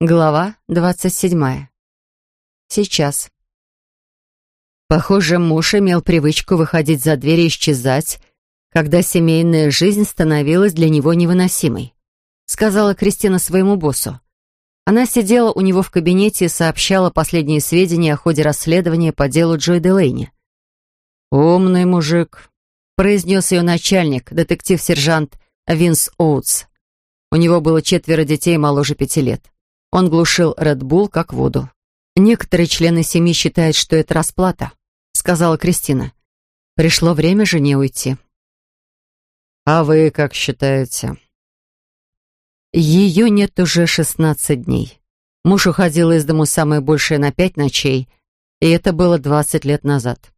Глава двадцать седьмая. Сейчас. Похоже, муж имел привычку выходить за дверь и исчезать, когда семейная жизнь становилась для него невыносимой, сказала Кристина своему боссу. Она сидела у него в кабинете и сообщала последние сведения о ходе расследования по делу Джой Делейни. «Умный мужик», — произнес ее начальник, детектив-сержант Винс Оутс. У него было четверо детей моложе пяти лет. Он глушил Редбул как воду. «Некоторые члены семьи считают, что это расплата», — сказала Кристина. «Пришло время жене уйти». «А вы как считаете?» Ее нет уже шестнадцать дней. Муж уходил из дому самое большее на пять ночей, и это было двадцать лет назад.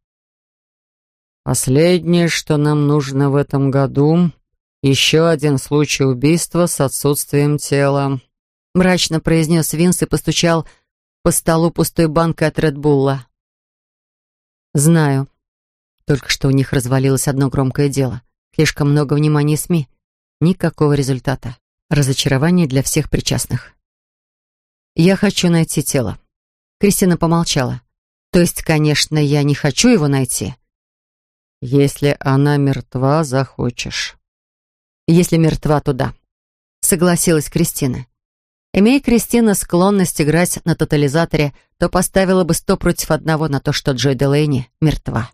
«Последнее, что нам нужно в этом году, еще один случай убийства с отсутствием тела», мрачно произнес Винс и постучал по столу пустой банкой от Редбулла. «Знаю. Только что у них развалилось одно громкое дело. Слишком много внимания СМИ. Никакого результата. Разочарование для всех причастных. Я хочу найти тело». Кристина помолчала. «То есть, конечно, я не хочу его найти». «Если она мертва, захочешь». «Если мертва, то да», — согласилась Кристина. Имея Кристина склонность играть на тотализаторе, то поставила бы сто против одного на то, что Джой Делейни мертва.